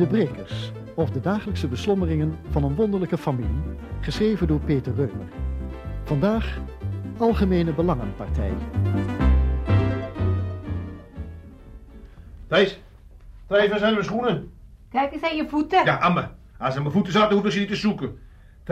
De Brekers, of de dagelijkse beslommeringen van een wonderlijke familie, geschreven door Peter Reumer. Vandaag Algemene Belangenpartij. Thijs, Thijs, waar zijn mijn schoenen? Kijk eens aan je voeten. Ja, Amme. Als ze aan mijn voeten zaten, hoefden ze niet te zoeken.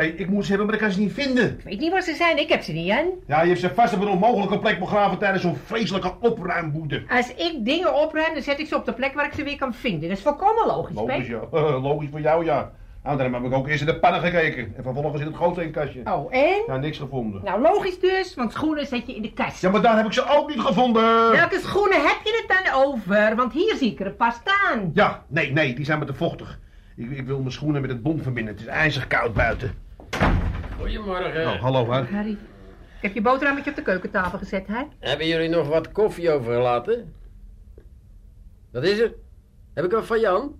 Ik moet ze hebben, maar ik kan ze niet vinden. Ik weet niet waar ze zijn, ik heb ze niet aan. Ja, je hebt ze vast op een onmogelijke plek begraven tijdens zo'n vreselijke opruimboete. Als ik dingen opruim, dan zet ik ze op de plek waar ik ze weer kan vinden. Dat is volkomen logisch, Logisch, ja. Logisch voor jou, ja. Nou, daarom heb ik ook eerst in de pannen gekeken. En vervolgens in het gootseenkastje. Oh, en? Ja, niks gevonden. Nou, logisch dus, want schoenen zet je in de kast. Ja, maar daar heb ik ze ook niet gevonden. Welke schoenen heb je het dan over? Want hier zie ik er een paar staan. Ja, nee, nee, die zijn me te vochtig. Ik, ik wil mijn schoenen met het bont verbinden. Het is ijzig koud buiten. Goedemorgen. Oh, hallo, hè. Harry, ik heb je boterhammetje op de keukentafel gezet, hè? Hebben jullie nog wat koffie overgelaten? Wat is er? Heb ik wat van Jan?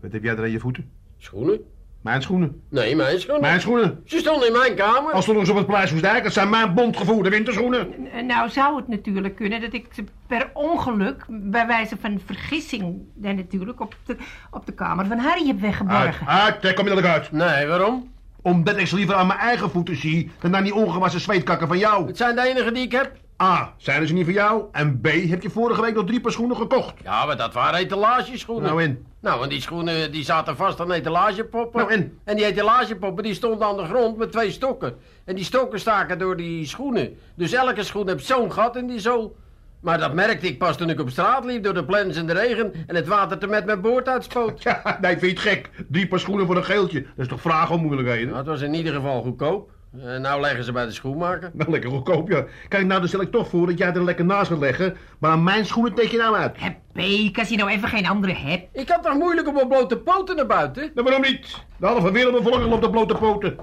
Wat heb jij er aan je voeten? Schoenen? Mijn schoenen. Nee, mijn schoenen. Mijn schoenen. Ze stonden in mijn kamer. Als stonden ze op het Paleishoesdijk, dat zijn mijn bondgevoerde winterschoenen. N- Nou zou het natuurlijk kunnen dat ik ze per ongeluk, bij wijze van vergissing, dan natuurlijk, op de, op de kamer van Harry heb Uit, weggeborgen. uit, daar kom je uit. Nee, waarom? Omdat ik ze liever aan mijn eigen voeten zie, dan aan die ongewassen zweetkakken van jou. Het zijn de enige die ik heb. A, zijn ze niet van jou? En B, heb je vorige week nog drie paar schoenen gekocht? Ja, maar dat waren etalageschoenen. Nou in. Nou, en die schoenen die zaten vast aan etalagepoppen. Nou, en? En die etalagepoppen die stonden aan de grond met twee stokken. En die stokken staken door die schoenen. Dus elke schoen heeft zo'n gat in die zool. Maar dat merkte ik pas toen ik op straat liep door de plens en de regen en het water te met mijn boord uitspoot. Ja, nee, vind je het gek? Drie paar schoenen voor een geeltje. Dat is toch vragen om moeilijkheden? Nou, het was in ieder geval goedkoop. En nou leggen ze bij de schoenmaker. Nou, lekker goedkoop, ja. Kijk, nou, dan stel ik toch voor dat jij er lekker naast gaat leggen. Maar aan mijn schoenen teken je nou uit. Hé, Peek, als je nou even geen andere hebt. Ik had toch moeilijk op mijn blote poten naar buiten? Nou, waarom niet? De halve wereldbevolking loopt op blote poten.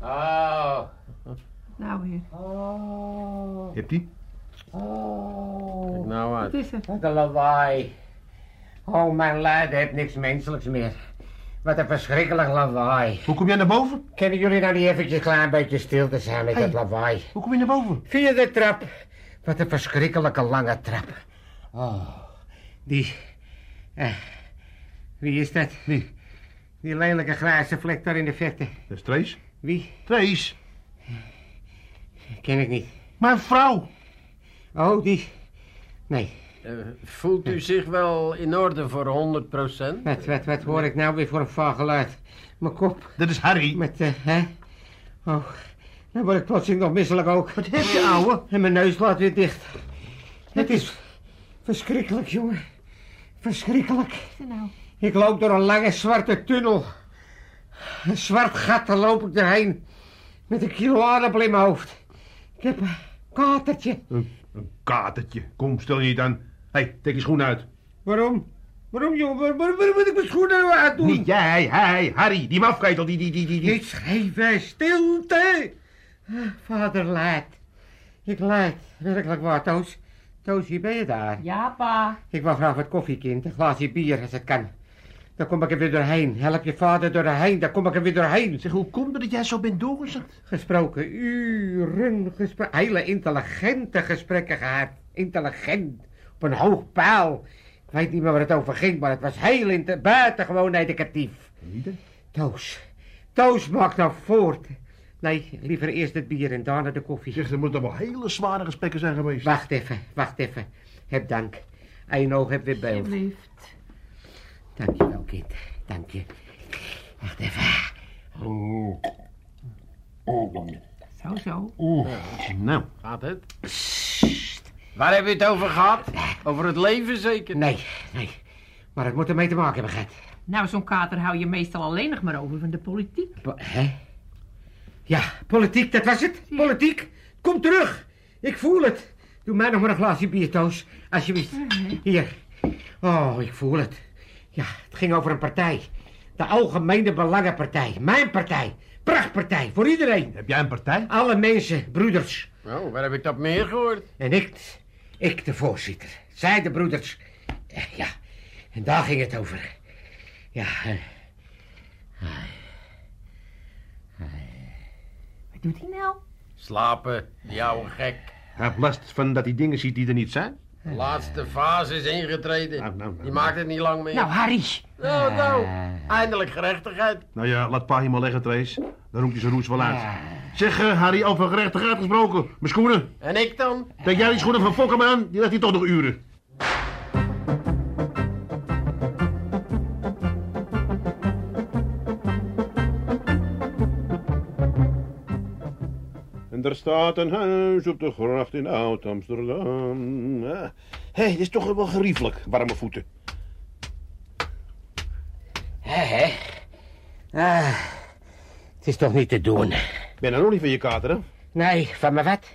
Oh. Nou weer. Hebt die? Kijk nou uit. Wat is er? Wat een lawaai. Oh, mijn lad heeft niks menselijks meer. Wat een verschrikkelijk lawaai. Hoe kom jij naar boven? Kunnen jullie nou niet eventjes een klein beetje stil te zijn met Hey. dat lawaai? Hoe kom je naar boven? Via de trap. Wat een verschrikkelijke lange trap. Oh, die... eh, wie is dat? Wie? Die lelijke grijze vlek daar in de verte. Dat is Trace. Wie? Trace. Ken ik niet. Mijn vrouw. Oh, die... Nee. Eh, voelt u zich wel in orde voor 100 procent? Wat, wat, wat hoor ik nou weer voor een vaag geluid? Mijn kop. Dat is Harry. Met, eh, hè? Oh, nou word ik plotseling nog misselijk ook. Wat heb je, ouwe? En mijn neus laat weer dicht. Het is verschrikkelijk, jongen. Verschrikkelijk. Er nou? Ik loop door een lange zwarte tunnel. Een zwart gat, daar loop ik erheen. Met een kilo aardappel in mijn hoofd. Ik heb een katertje. Een, een katertje. Kom, stel je niet aan. Hé, hey, trek je schoen uit. Waarom? Waarom, jongen? Waarom, waarom, waarom moet ik mijn schoenen nou uitdoen? Niet jij, hij, Harry. Die mafketel, die, die, die, die. die. Niet schrijven, stilte! Ah, Vader laat. Ik laat. Werkelijk waar, Toos. Toos, wie ben je daar? Ja, pa. Ik wou graag wat koffiekind, een glaasje bier als het kan. Dan kom ik er weer doorheen. Help je vader doorheen, dan kom ik er weer doorheen. Zeg, hoe komt het dat jij zo bent doorgezet? Gesproken, uren gesproken. Hele intelligente gesprekken gehad. Intelligent. Op een hoog paal. Ik weet niet meer waar het over ging, maar het was heel buitengewoon educatief. Toos. Toos, maak nou voort. Nee, liever eerst het bier en daarna de koffie. Zeg, er moeten wel hele zware gesprekken zijn geweest. Wacht even, wacht even. Heb dank. Eén oog heb weer beeld. Alsjeblieft. Dank je wel, kind. Dank je. Wacht even. Zo, zo. Nou, Gaat het? Waar hebben we het over gehad? Over het leven zeker? Nee, nee. Maar het moet ermee te maken hebben gehad. Nou, zo'n kater hou je meestal alleen nog maar over van de politiek. Po- Hè? Ja, politiek, dat was het. Politiek. Kom terug. Ik voel het. Doe mij nog maar een glaasje bier, Toos. Alsjeblieft. Hier. Oh, ik voel het. Ja, het ging over een partij. De Algemene Belangenpartij. Mijn partij. Prachtpartij. Voor iedereen. heb jij een partij? Alle mensen, broeders. Oh, waar heb ik dat meer gehoord? En ik, ik de voorzitter. Zij de broeders. Eh, Ja, en daar ging het over. Ja, eh, Wat doet hij nou? Slapen, die oude gek. Hij heeft last van dat hij dingen ziet die er niet zijn. De laatste fase is ingetreden. Nou, nou, nou. Die maakt het niet lang meer. Nou, Harry. Nou, nou, eindelijk gerechtigheid. Nou ja, laat pa hier maar leggen, Trace. Dan roept hij zijn roes wel uit. Zeg, eh, Harry, over gerechtigheid gesproken. Mijn schoenen. En ik dan? Denk jij die schoenen van Fokker aan? Die legt hij toch nog uren. En er staat een huis op de gracht in Oud-Amsterdam. Hé, hey, dit is toch wel geriefelijk, warme voeten. Hè, hè? Ah, het is toch niet te doen. Ben nou nog niet van je kater, hè? Nee, van mijn wat?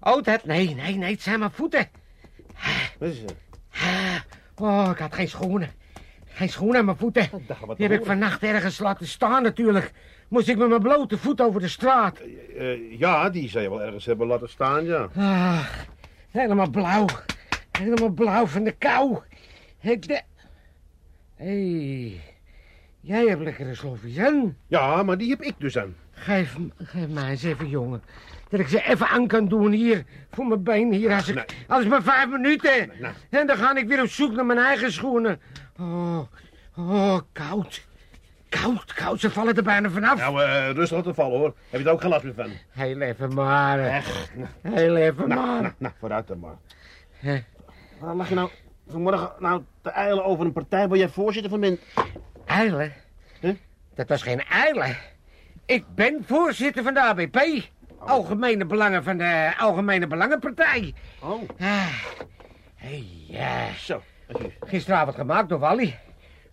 Oh, dat? Nee, nee, nee, het zijn mijn voeten. Wat is het? Ah, Oh, ik had geen schoenen. Geen schoenen aan mijn voeten. Die heb ik vannacht ergens laten staan natuurlijk. Moest ik met mijn blote voet over de straat. Eh, ja, die zou je wel ergens hebben laten staan, ja. Ah, helemaal blauw. Helemaal blauw van de kou. Ik de... Hé, hey, jij hebt lekkere slofjes aan. Ja, maar die heb ik dus aan. Geef, geef mij eens even, jongen. Dat ik ze even aan kan doen hier. Voor mijn been hier. Als, ik, Nee. als maar vijf minuten. En dan ga ik weer op zoek naar mijn eigen schoenen. Oh, oh, koud. Koud, koud. Ze vallen er bijna vanaf. Nou, eh rustig te vallen, hoor. Heb je er ook geen last meer van? Heel even maar. Echt? Heel even nou, maar. nou, nou, vooruit dan maar. Hè? Waarom lag je nou vanmorgen nou te eilen over een partij waar jij voorzitter van bent? Eilen? Huh? Dat was geen eilen. Ik ben voorzitter van de ABP. Algemene Belangen van de Algemene Belangenpartij. Oh, Ah, hey, ja. zo. Gisteravond gemaakt door Wally.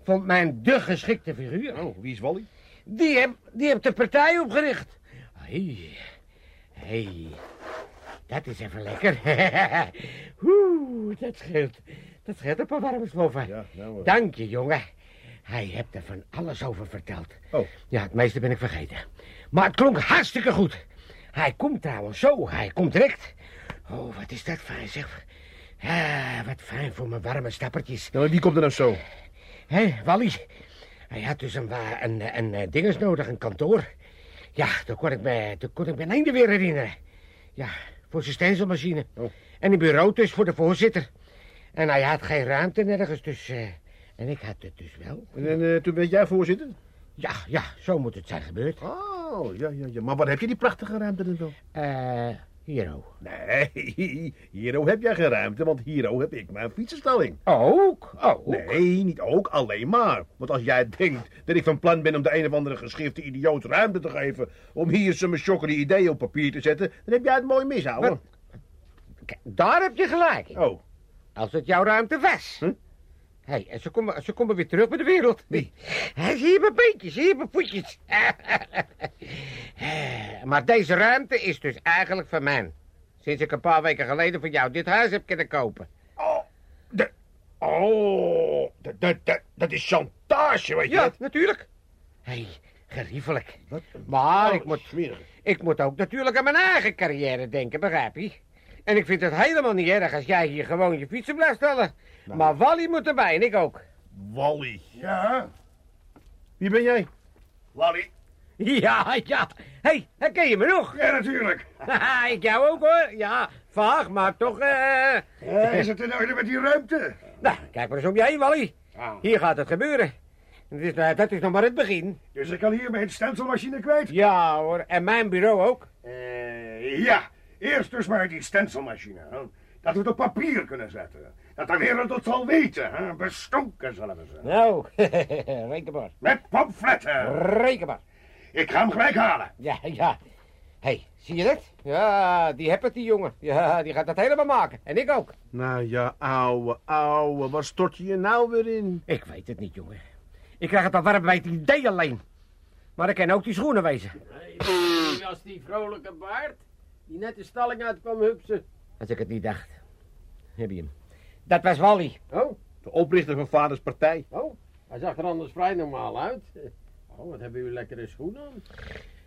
Vond mijn de geschikte figuur. Oh, wie is Wally? Die heb, die heb de partij opgericht. Hey, hey, dat is even lekker. Oeh, dat scheelt. Dat scheelt een paar warme sloffen. Ja, nou. Dank je, jongen. Hij hebt er van alles over verteld. Oh. Ja, het meeste ben ik vergeten. Maar het klonk hartstikke goed. Hij komt trouwens zo, hij komt direct. Oh, wat is dat fijn, zeg. Ah, wat fijn voor mijn warme stappertjes. Nou, wie komt er nou zo? Hé, Wally. Hij had dus een, een, een, een eh, dinges nodig, een kantoor. Ja, toen kon ik me, toen kon ik me een einde weer herinneren. Ja, voor zijn stencilmachine. Oh. En een bureau dus voor de voorzitter. En hij had geen ruimte nergens, dus... eh, en ik had het dus wel. En eh, toen werd jij voorzitter? Ja, ja, zo moet het zijn gebeurd. Oh, ja, ja, ja. Maar waar heb je die prachtige ruimte dan wel? Eh, ook. Nee, Hero heb jij geen ruimte, want Hero heb ik mijn fietsenstalling. Ook? Ook? Nee, niet ook, alleen maar. Want als jij denkt dat ik van plan ben om de een of andere geschifte idioot ruimte te geven... om hier zo'n schokkende ideeën op papier te zetten... dan heb jij het mooi mishouden. Wat? Kijk, daar heb je gelijk in. Oh, Als het jouw ruimte was. Huh? Hé, en ze komen, ze komen weer terug bij de wereld. Wie? Hé, zie je mijn beentjes, zie je mijn voetjes. Maar deze ruimte is dus eigenlijk van mij. Sinds ik een paar weken geleden van jou dit huis heb kunnen kopen. oh, de, oh dat, dat, dat, dat is chantage, weet je Ja, dat? natuurlijk. Hé, geriefelijk. Wat? Maar Oh, ik moet, smerig. ik moet ook natuurlijk aan mijn eigen carrière denken, begrijp je? En ik vind het helemaal niet erg als jij hier gewoon je fietsen blijft stellen. Maar Wally moet erbij en ik ook. Wally. Ja, Wie ben jij? Wally. Ja, ja. Hé, hey, herken je me nog? Ja, natuurlijk. Haha, ik jou ook hoor. Ja, vaag, maar toch... eh. Ja, is het in orde met die ruimte? Nou, kijk maar eens om je heen, Wally. Ah, Hier gaat het gebeuren. Dat is, eh, dat is nog maar het begin. dus ik kan hier mijn stencilmachine kwijt? Ja hoor, en mijn bureau ook. Eh, ja, eerst dus maar die stencilmachine. Hè? Dat we het op papier kunnen zetten. Dat de wereld het zal weten. Hè? Bestonken zullen we ze. Nou, rekenbaar. Met pamfletten. Rekenbaar. Ik ga hem gelijk halen. Ja, ja. Hé, hey, zie je dat? Ja, die heb het, die jongen. Ja, die gaat dat helemaal maken. En ik ook. Nou ja, ouwe, ouwe, waar stort je je nou weer in? Ik weet het niet, jongen. Ik krijg het al warm bij het idee alleen. Maar ik ken ook die schoenen wezen. Wie was die vrolijke baard? Die net de stalling uitkwam hupsen. Als ik het niet dacht. Heb je hem. Dat was Wally. Oh, De oprichter van vaders partij. oh. Hij zag er anders vrij normaal uit. Oh, wat hebben jullie lekkere schoenen aan?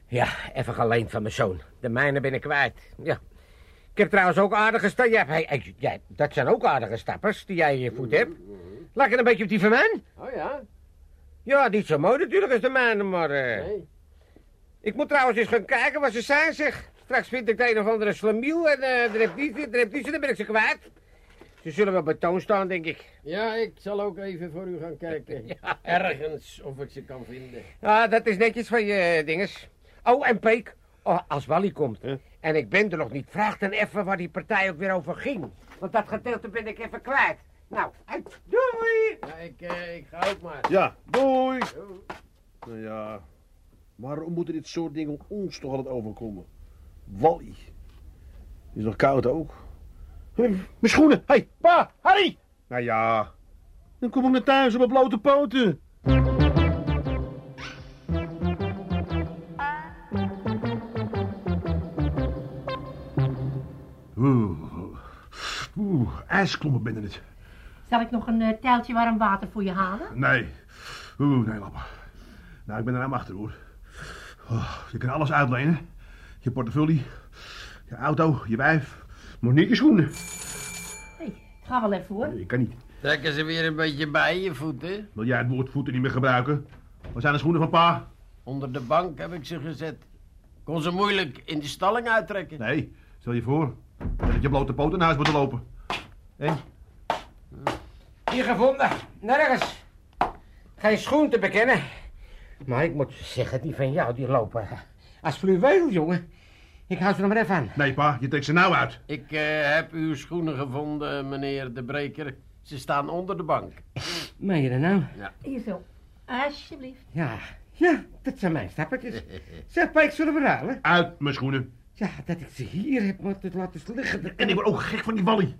Ja, even geleend van mijn zoon. De mijne ben ik kwijt. Ja. Ik heb trouwens ook aardige hey, hey, ja, dat zijn ook aardige stappers die jij in je voet hebt. Lag je een beetje op die van mij? Oh ja? Ja, niet zo mooi natuurlijk als de mijne, maar... eh, Nee. Ik moet trouwens eens gaan kijken wat ze zijn, zeg. Straks vind ik de een of andere slamiel en heeft niet, er heeft niet, dan ben ik ze kwijt. Ze zullen wel betoon staan, denk ik. Ja, ik zal ook even voor u gaan kijken. Ergens of ik ze kan vinden. Ja, dat is netjes van je dinges. Oh, en Peek, oh, als Wally komt en ik ben er nog niet, vraag dan even waar die partij ook weer over ging. Want dat gedeelte ben ik even kwijt. Nou, uit. Doei! Ja, ik, eh, ik ga ook maar. Ja, doei. Nou ja, waarom moeten dit soort dingen ons toch altijd overkomen? Wally. Is nog koud ook. Mijn schoenen. Hé, hey, pa, Harry. Nou ja, dan kom ik naar thuis op mijn blote poten. Oeh, oeh, ijsklompen binnen het. Zal ik nog een eh, tijltje warm water voor je halen? Nee. Oeh, nee, lappen. Nou, ik ben er aan achter, hoor. Oh, je kan alles uitlenen. Je portefeuille, je auto, je wijf. Je schoenen. Hey, ik ga wel even hoor. Nee, ik kan niet. Trekken ze weer een beetje bij je voeten? Wil jij het woord voeten niet meer gebruiken? Waar zijn de schoenen van pa? Onder de bank heb ik ze gezet. Kon ze moeilijk in de stalling uittrekken. Nee, stel je voor. Dat je blote poten naar huis moet lopen. Hé? Hier gevonden. Nergens. Geen schoen te bekennen. Maar ik moet zeggen, die van jou, die lopen als fluweel, jongen. Ik hou ze er maar even aan. Nee, pa, je trekt ze nou uit. Ik eh, heb uw schoenen gevonden, meneer de Breker. Ze staan onder de bank. Meen je dat nou? Hier zo. Alsjeblieft. Ja, ja, dat zijn mijn stappertjes. Zeg, Pijk, zullen we ruilen? Uit mijn schoenen. Ja, dat ik ze hier heb moeten laten liggen. En ik word ook gek van die Wally.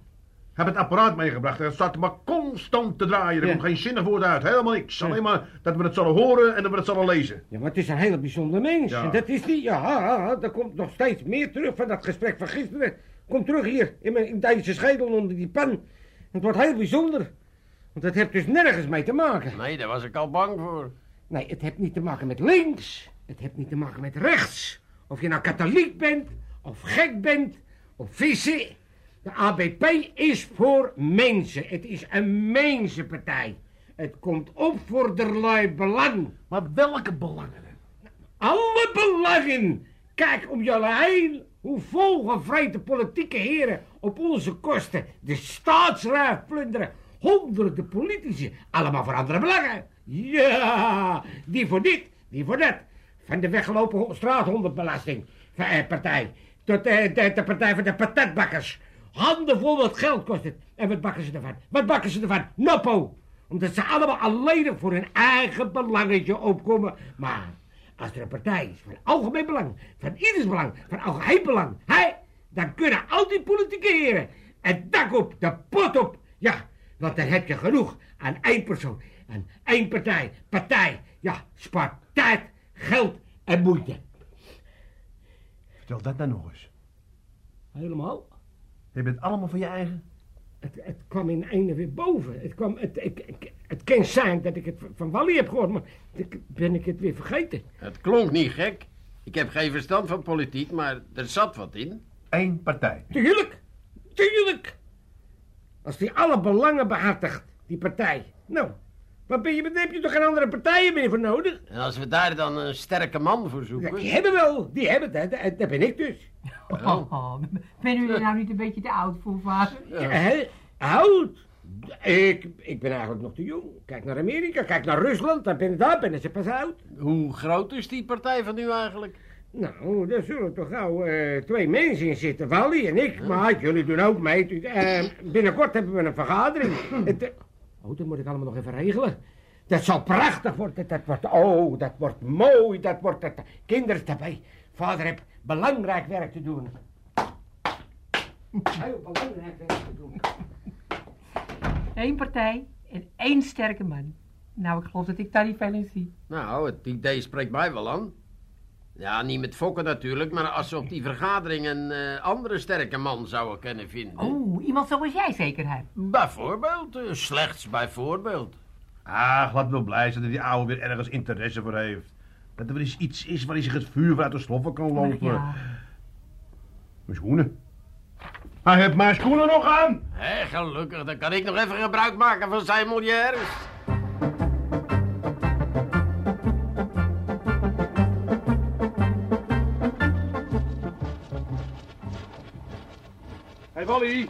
Heb het apparaat meegebracht en het staat maar constant te draaien. Er Ja. komt geen zinnig woord uit, helemaal niks. Ja. Alleen maar dat we het zullen horen en dat we het zullen lezen. Ja, maar het is een hele bijzonder mens. En dat is die, ja, er komt nog steeds meer terug van dat gesprek van gisteren. Komt terug hier, in, mijn, in deze schedel onder die pan. Het wordt heel bijzonder. Want het heeft dus nergens mee te maken. Nee, daar was ik al bang voor. Nee, het heeft niet te maken met links. Het heeft niet te maken met rechts. Of je nou katholiek bent, of gek bent, of vissen. De ABP is voor mensen. Het is een mensenpartij. Het komt op voor derlei belang. Maar welke belangen? Alle belangen. Kijk om jullie heen hoe volgevreten politieke heren op onze kosten de staatsraad plunderen. Honderden politici, allemaal voor andere belangen. Ja, die voor dit, die voor dat. Van de weggelopen ho- straathondenbelasting eh, partij tot eh, de, de partij van de patatbakkers. Handenvol wat geld kost het. En wat bakken ze ervan? Wat bakken ze ervan? Noppo. Omdat ze allemaal alleen voor hun eigen belangetje opkomen. Maar als er een partij is van algemeen belang, van ieders belang, van algemeen belang, hè, dan kunnen al die politieke heren het dak op, de pot op. Ja, want dan heb je genoeg aan één persoon, aan één partij. Partij, ja, spaart tijd, geld en moeite. Vertel dat nou nog eens. Helemaal. Je bent allemaal van je eigen. Het, het kwam in ene weer boven. Het, kwam, het, ik, ik- het kan zijn dat ik het van Wally heb gehoord, maar ik, ben ik het weer vergeten. Het klonk niet gek. Ik heb geen verstand van politiek, maar er zat wat in. Eén partij. Tuurlijk, tuurlijk. Als die alle belangen behartigt, die partij. Nou, wat ben je, heb je toch geen andere partijen meer voor nodig? En als we daar dan een sterke man voor Ja, zoeken... die hebben wel, die hebben dat, dat, dat ben ik dus. Oh, ben u er nou niet een beetje te oud voor, vader? Hè? Oud? Ik, ik ben eigenlijk nog te jong. Kijk naar Amerika, kijk naar Rusland, daar ben, daar ben ze pas oud. Hoe groot is die partij van u eigenlijk? Nou, daar zullen toch gauw eh, twee mensen in zitten, Wally en ik. Maar jullie doen ook mee. Eh, binnenkort hebben we een vergadering. Het, oh, dat moet ik allemaal nog even regelen. Dat zal prachtig worden. Dat wordt, oh, dat wordt mooi. Dat wordt, dat, kinderen daarbij. Vader heeft belangrijk werk te doen. Heel belangrijk werk te doen. Eén partij en één sterke man. Nou, ik geloof dat ik daar niet veel in zie. Nou, het idee spreekt mij wel aan. Ja, niet met fokken natuurlijk, maar als ze op die vergadering een eh, andere sterke man zouden kunnen vinden. Oh, iemand zoals jij zeker hebt. Bijvoorbeeld, eh, slechts bijvoorbeeld. Ah, laat wel blij zijn dat die ouwe weer ergens interesse voor heeft. Dat er weer eens iets is waar hij zich het vuur uit de sloffen kan lopen. Ja. Mijn schoenen. Hij heeft mijn schoenen nog aan. Hé, gelukkig, dan kan ik nog even gebruik maken van zijn miljards. Wally,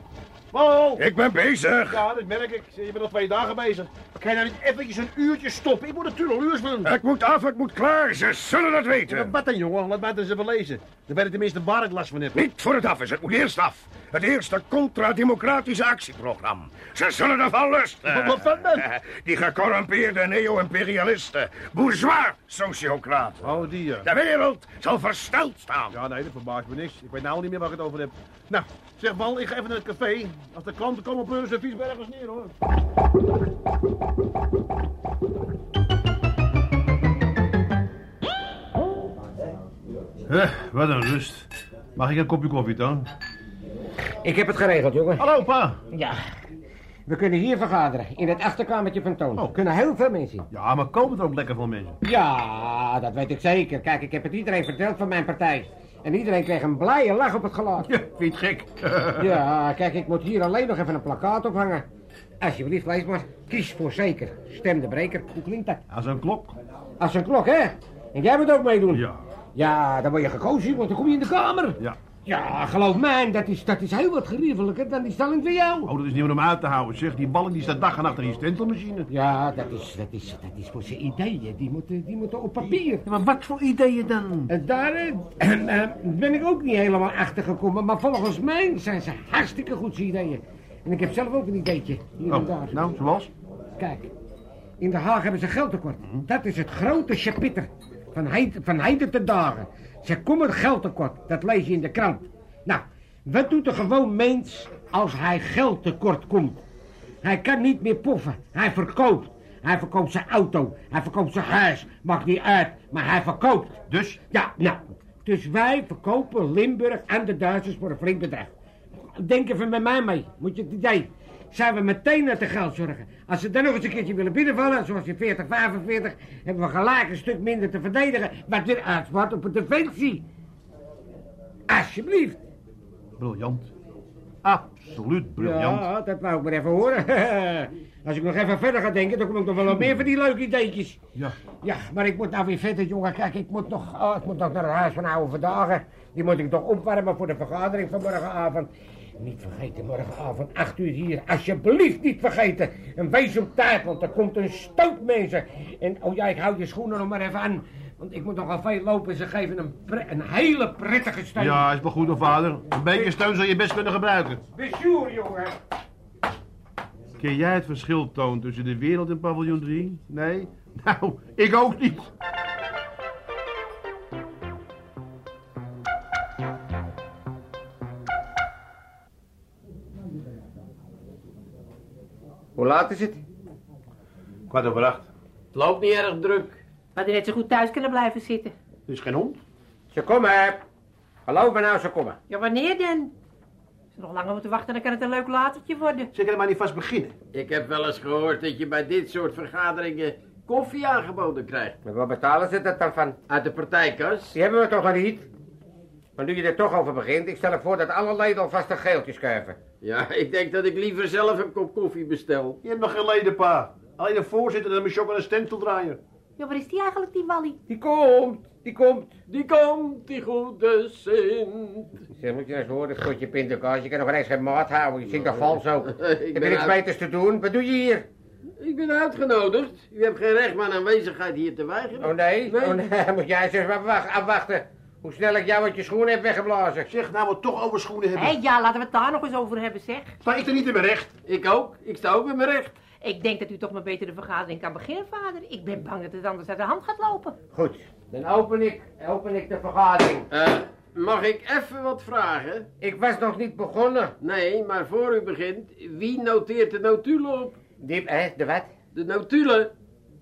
Paul! Ik ben bezig. Ja, dat merk ik. Je bent al twee dagen bezig. Kan je nou niet eventjes een uurtje stoppen? Ik moet natuurlijk uur doen. Het moet af, het moet klaar. Ze zullen het Ja, weten. Wat dan, jongen? Laat mij het eens even lezen. Dan ben ik tenminste waar ik last van heb. Niet voor het af is, het moet eerst af. Het eerste contra-democratische actieprogramma. Ze zullen ervan lusten. Wat van dan? Die gecorrumpeerde neo-imperialisten. Bourgeois-sociocraten. Oh, die ja. De wereld zal versteld staan. Ja, nee, dat verbaast me niks. Ik weet nou al niet meer waar ik het over heb. Nou, zeg Paul, ik ga even naar het café. Als de klanten komen, pleuren ze vies ergens neer, hoor. Wat een rust. Mag ik een kopje koffie, Toon? Ik heb het geregeld, jongen. Hallo, pa. Ja. We kunnen hier vergaderen, in het achterkamertje van Toon. Oh. Kunnen heel veel mensen. Ja, maar komen er ook lekker veel mensen? Ja, dat weet ik zeker. Kijk, ik heb het iedereen verteld van mijn partij. En iedereen kreeg een blije lach op het gelaat. Ja, vind je het gek? Ja, kijk, ik moet hier alleen nog even een plakkaat ophangen. Alsjeblieft, lees maar. Kies voor zeker. Stem de breker. Hoe klinkt dat? Als een klok. Als een klok, hè? En jij moet ook meedoen. Ja. Ja, dan word je gekozen, want dan kom je in de kamer. Ja. Ja, geloof mij, dat is, dat is heel wat geriefelijker dan die stelling voor jou. Oh, dat is niet meer om uit te houden, zeg. Die balling die staat dag en nacht in die stentelmachine. Ja, dat is, dat is, dat is voor zijn ideeën. Die moeten, die moeten op papier. Ja, maar wat voor ideeën dan? En daar eh, eh, ben ik ook niet helemaal achter gekomen. Maar volgens mij zijn ze hartstikke goed zijn ideeën. En ik heb zelf ook een ideetje, hier en Oh, daar. nou, zoals? Kijk, in Den Haag hebben ze geldtekort. Dat is het grote chapitter van heid, van heden te dagen. Ze komen geldtekort, dat lees je in de krant. Nou, wat doet een gewoon mens als hij geldtekort komt? Hij kan niet meer poffen, hij verkoopt. Hij verkoopt zijn auto, hij verkoopt zijn huis, maakt niet uit, maar hij verkoopt. Dus? Ja, nou, dus wij verkopen Limburg aan de Duitsers voor een flink bedrag. Denk even met mij mee, moet je het idee. Zijn we meteen naar de geld zorgen. Als ze dan nog eens een keertje willen binnenvallen, zoals in 40, 45, hebben we gelijk een stuk minder te verdedigen, wat weer uitspart op een defensie. Alsjeblieft. Briljant. Absoluut briljant. Ja, dat wou ik maar even horen. Als ik nog even verder ga denken, dan kom ik nog wel op meer van die leuke ideetjes. Ja. Ja, maar ik moet nou weer verder, jongen. Kijk, ik moet nog, oh, ik moet nog naar het huis van oude vandaag. Die moet ik toch opwarmen voor de vergadering van morgenavond. Niet vergeten, morgenavond, acht uur hier. Alsjeblieft niet vergeten. En wees op tijd, want er komt een stoot mensen. En, oh ja, ik hou je schoenen nog maar even aan. Want ik moet nogal veel lopen. Ze geven een, een hele prettige steun. Ja, is wel goed, hoor, vader. Een beetje steun zou je best kunnen gebruiken. Bezoer, jongen. Ken jij het verschil, Toon, tussen de wereld en paviljoen 3? Nee? Nou, ik ook niet. Hoe laat is het? Kwart over acht. Het loopt niet erg druk. Maar die net zo goed thuis kunnen blijven zitten. Er is geen hond. Ze komen. Geloof me nou, ze komen. Ja, wanneer dan? Als we nog langer moeten wachten, dan kan het een leuk latertje worden. Zeker er maar niet vast beginnen. Ik heb wel eens gehoord dat je bij dit soort vergaderingen koffie aangeboden krijgt. Maar waar betalen ze dat dan van? Uit de partijkas. Die hebben we toch nog niet? Maar nu je er toch over begint, ik stel voor dat alle leden alvast een geeltje schuiven. Ja, ik denk dat ik liever zelf een kop koffie bestel. Je hebt nog geen leden, pa. Alleen de voorzitter en en een stenteldraaier. Ja, waar is die eigenlijk, die Wally? Die komt, die komt. Die komt, die goede Sint. Zeg, moet je eens horen, schotje pindakaas. Je kan nog eens geen maat houden. Je zingt toch vals ook. Ik Heb je ben, niks uit- beters te doen? Wat doe je hier? ik ben uitgenodigd. U hebt geen recht mijn aanwezigheid hier te weigeren. Oh nee? Nee. Oh nee, moet jij eens afwachten. Hoe snel ik jou uit je schoenen heb weggeblazen. Zeg, nou we het toch over schoenen hebben. Hé, ja, laten we het daar nog eens over hebben, zeg. Sta ik er niet in mijn recht? Ik ook. Ik sta ook in mijn recht. Ik denk dat u toch maar beter de vergadering kan beginnen, vader. Ik ben bang dat het anders uit de hand gaat lopen. Goed, dan open ik, open ik de vergadering. Eh, mag ik even wat vragen? Ik was nog niet begonnen. Nee, maar voor u begint, wie noteert de notulen op? Die, hè, de wat? De notulen?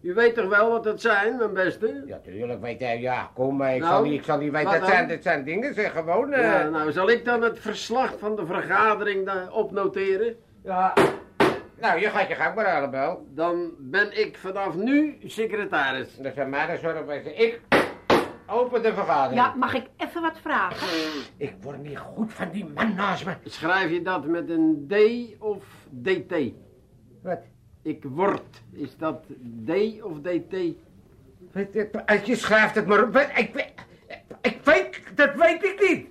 U weet toch wel wat dat zijn, mijn beste? Ja, tuurlijk weet hij. Ja, kom maar. Ik, Nou, zal, niet, ik zal niet weten. Dat zijn, dat zijn dingen, zeg gewoon. eh, Ja, nou, zal ik dan het verslag van de vergadering opnoteren? ja. Nou, je gaat je gang maar halen, Bel. Dan ben ik vanaf nu secretaris. Dat zijn mij de zorgwezen. Ik open de vergadering. Ja, mag ik even wat vragen? Ik word niet goed van die man naast me. Schrijf je dat met een D of DT? Wat? Ik word. Is dat D of DT? Je, Als je schrijft het maar op. Ik, weet- ik weet, dat weet ik niet.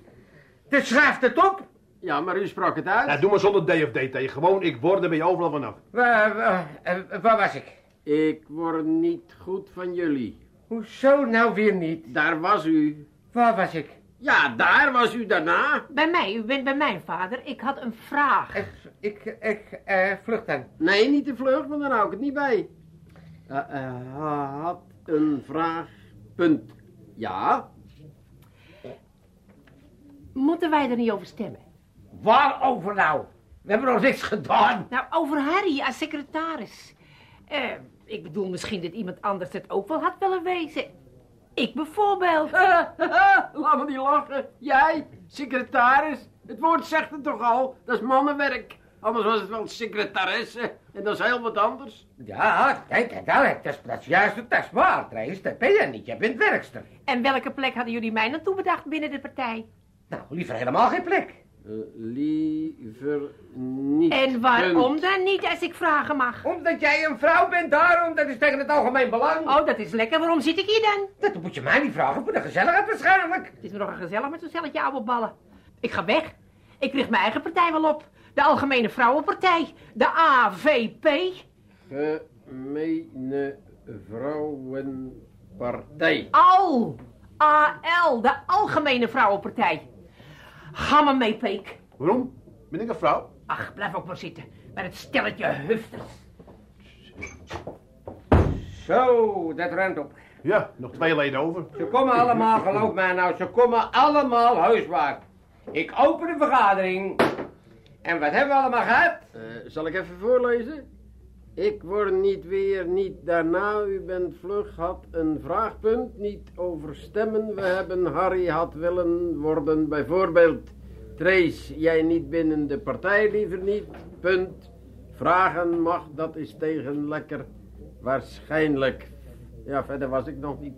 Je schrijft het op. Ja, maar u sprak het uit. Ja, doe maar zonder D of DT. Gewoon, ik word er bij je overal vanaf. Waar, waar, eh, waar was ik? Ik word niet goed van jullie. Hoezo nou weer niet? Daar was u. Waar was ik? Ja, daar was u daarna. Bij mij, u bent bij mijn vader. Ik had een vraag. Ik, ik, eh, vlucht dan. Nee, niet te vlug, want dan hou ik het niet bij. Uh, uh, had een vraag. Punt. Ja. Moeten wij er niet over stemmen? Waarover nou? We hebben nog niks gedaan. Nou, over Harry als secretaris. Eh, ik bedoel misschien dat iemand anders het ook wel had willen wezen. Ik bijvoorbeeld. Laat me niet lachen. Jij, secretaris. Het woord zegt het toch al. Dat is mannenwerk. Anders was het wel secretaresse. En dat is heel wat anders. Ja, kijk, kijk, dat, is, dat is juist, dat is waar, Trace. Dat ben je niet, je bent werkster. En welke plek hadden jullie mij naartoe bedacht binnen de partij? Nou, liever helemaal geen plek. Uh, liever niet. En waarom dan niet, als ik vragen mag? Omdat jij een vrouw bent, daarom. Dat is tegen het algemeen belang. Oh, dat is lekker. Waarom zit ik hier dan? Dat moet je mij niet vragen. Voor de gezelligheid waarschijnlijk. Het is me nog een gezellig met zo'n stelletje oude ballen. Ik ga weg. Ik richt mijn eigen partij wel op. De Algemene Vrouwenpartij. De AVP. Gemene Vrouwenpartij. Al. AL. De Algemene Vrouwenpartij. Ga maar mee, Peek. Waarom? Ben ik een vrouw? Ach, blijf ook maar zitten. Bij het stelletje hufters. Zo, dat ruimt op. Ja, nog twee leden over. Ze komen allemaal, geloof mij nou, ze komen allemaal heusbaar. Ik open de vergadering. En wat hebben we allemaal gehad? Uh, zal ik even voorlezen? Ik word niet weer, niet daarna. U bent vlug, had een vraagpunt. Niet over stemmen. We hebben Harry had willen worden. Bijvoorbeeld, Trace, jij niet binnen de partij, liever niet. Punt. Vragen mag, dat is tegen lekker. Waarschijnlijk. Ja, verder was ik nog niet.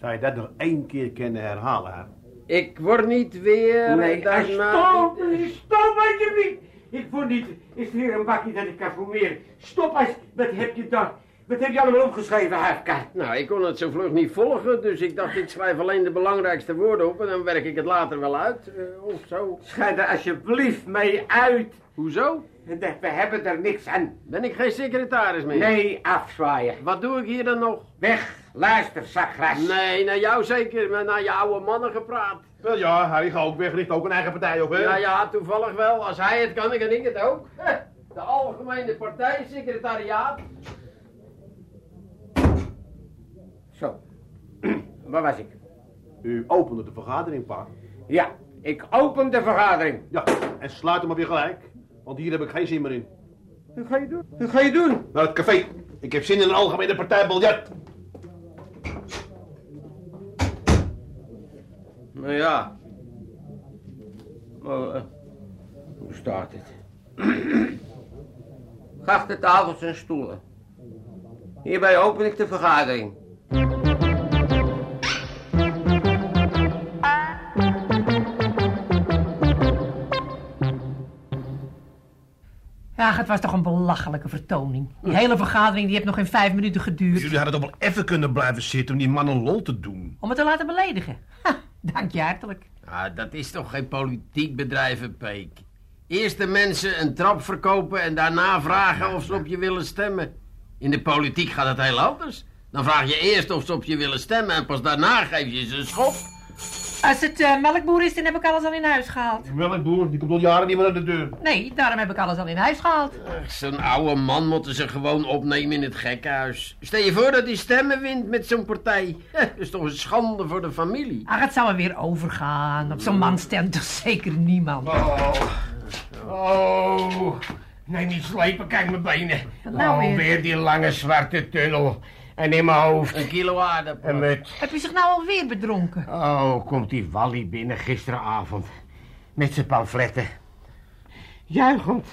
Zou je dat nog één keer kunnen herhalen, hè? Ik word niet weer... Nee, daarna... stop, stop alsjeblieft. Ik word niet, is er hier een bakje dat ik kan formeren. Stop als, wat heb je dan? Wat heb je allemaal opgeschreven, Huifka? Nou, ik kon het zo vlug niet volgen, dus ik dacht ik schrijf alleen de belangrijkste woorden op en dan werk ik het later wel uit, uh, of zo. Schrijf er alsjeblieft mee uit. Hoezo? We hebben er niks aan. Ben ik geen secretaris meer? Nee, afzwaaien. Wat doe ik hier dan nog? Weg, luister, zakgras. Nee, naar jou zeker, maar naar je oude mannen gepraat. Wel ja, Harry gaat ook weg, richt ook een eigen partij op, hè? Ja, ja, toevallig wel. Als hij het kan, kan ik het ook. De Algemene Partijsecretariaat. Zo, waar was ik? U opende de vergadering, pa. Ja, ik open de vergadering. Ja, en sluit hem maar weer gelijk, want hier heb ik geen zin meer in. Wat ga je doen? Wat ga je doen? Naar het café. Ik heb zin in een algemene partijbiljart. Nou ja. Maar, uh, hoe staat het? Achter tafels en stoelen. Hierbij open ik de vergadering. Ja, het was toch een belachelijke vertoning. Die hele vergadering die heeft nog geen vijf minuten geduurd. Jullie hadden toch wel even kunnen blijven zitten om die man een lol te doen. Om het te laten beledigen. Ha, dank je hartelijk. Ah, dat is toch geen politiek bedrijven, Peek. Eerst de mensen een trap verkopen en daarna vragen of ze op je willen stemmen. In de politiek gaat het heel anders. Dan vraag je eerst of ze op je willen stemmen en pas daarna geef je ze een schop. Als het uh, melkboer is, dan heb ik alles al in huis gehaald. Melkboer, die komt al jaren niet meer naar de deur. Nee, daarom heb ik alles al in huis gehaald. Zo'n oude man moeten ze gewoon opnemen in het gekkenhuis. Stel je voor dat hij stemmen wint met zo'n partij. Dat is toch een schande voor de familie. Ach, het zou er weer overgaan. Op zo'n man stemt toch zeker niemand. Oh, oh. Nee, niet slepen, kijk mijn benen. Nou oh, weer die lange zwarte tunnel. En in mijn hoofd. Een kilo met... Heb je zich nou alweer bedronken? Oh, komt die Wally binnen gisteravond. Met zijn pamfletten. Juichend.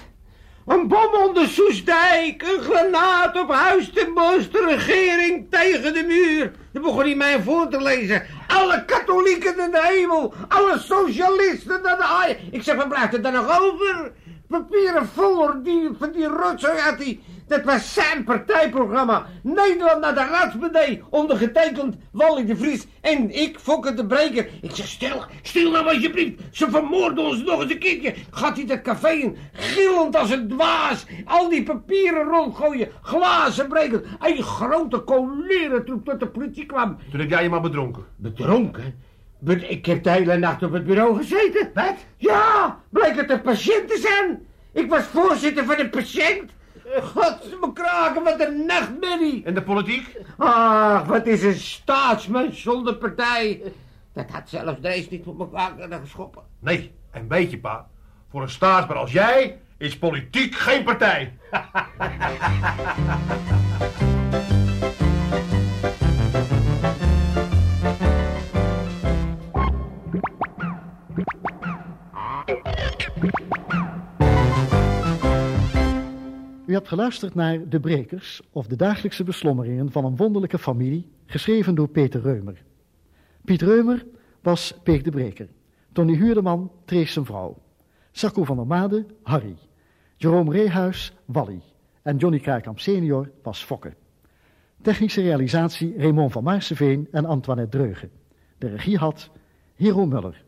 Een bom onder Soesdijk. Een granaat op Huis ten Bos. De regering tegen de muur. Dan begon hij mij voor te lezen. Alle katholieken in de hemel. Alle socialisten naar de haai. Ik zeg, wat blijft er dan nog over? Papieren vol die, van die rotzooi uit die, Dat was zijn partijprogramma. Nederland naar de raadsbedij. Ondergetekend Wally de Vries en ik, Fokker de Breker. Ik zeg, stil, stil nou alsjeblieft. Ze vermoorden ons nog eens een keertje. Gaat hij dat café in, gillend als een dwaas. Al die papieren rondgooien, glazen breken. Een grote coleren toen tot de politie kwam. Toen heb jij je maar bedronken. Bedronken? Be- ik heb de hele nacht op het bureau gezeten. Wat? Ja, bleek het een patiënt te zijn. Ik was voorzitter van een patiënt. God, me kraken, wat een nachtmerrie. En de politiek? Ach, wat is een staatsmens zonder partij. Dat had zelfs Drees niet op elkaar kunnen geschoppen. Nee, en weet je pa, voor een staatsman als jij is politiek geen partij. U hebt geluisterd naar De Brekers, of de dagelijkse beslommeringen van een wonderlijke familie, geschreven door Peter Reumer. Piet Reumer was Peek de Breker. Tony Huurdeman treeg zijn vrouw. Sacco van der Made, Harry. Jerome Reehuis, Wally. En Johnny Kruikamp senior was Fokke. Technische realisatie Raymond van Maarseveen en Antoinette Dreugen. De regie had Hero Muller.